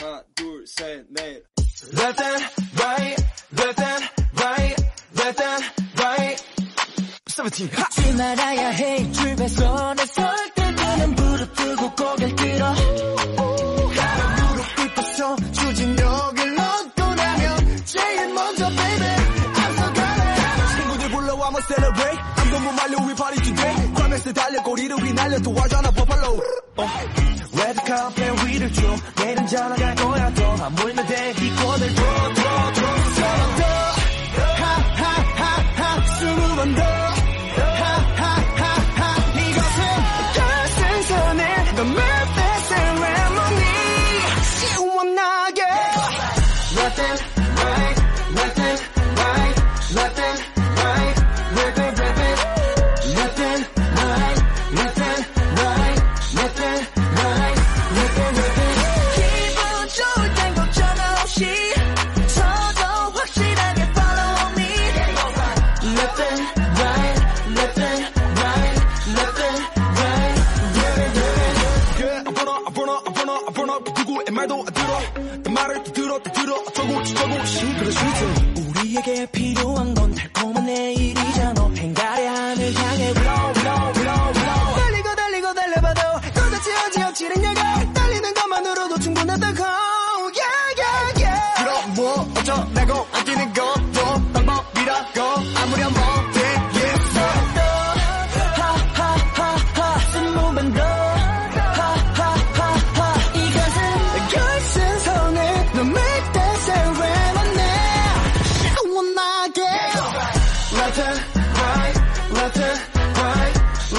하나 둘셋넷. Left and right, left and right, left and right. 17. 하! 잊지 말아야 해. 줄배선에 설 때는 무릎 뜨고 고개를 들어. 무릎 꿇고서 추진력을 얻고 나면 제일 먼저 baby. 앞서가네 친구들 불러와 뭐 celebrate. I'm 너무 말려 we party today. 과메스 달려 꼬리를 휘날려 도와줘 나 버팔로. 레드카펫 위를 줘 잘 나갈 거야. 더안 보이면 돼. 이권을 더 들어 어쩌고 저쩌고 시끄러 시끄러 우리에게 필요한 건 달콤한 내일이잖아. 행가래 하늘 향해 blow blow blow blow 달리고 달리고 달려봐도 도대체 어찌 억지르냐가 달리는 것만으로도 충분하다고. Yeah yeah yeah. 그럼 뭐 어쩌라고 아끼는 것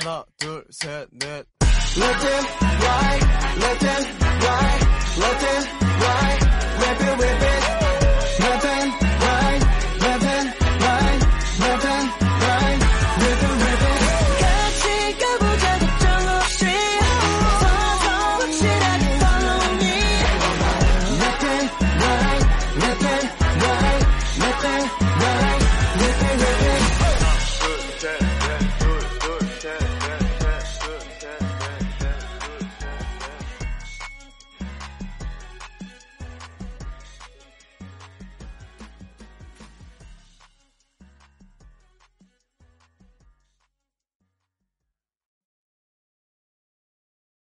하나 둘셋넷 Left and right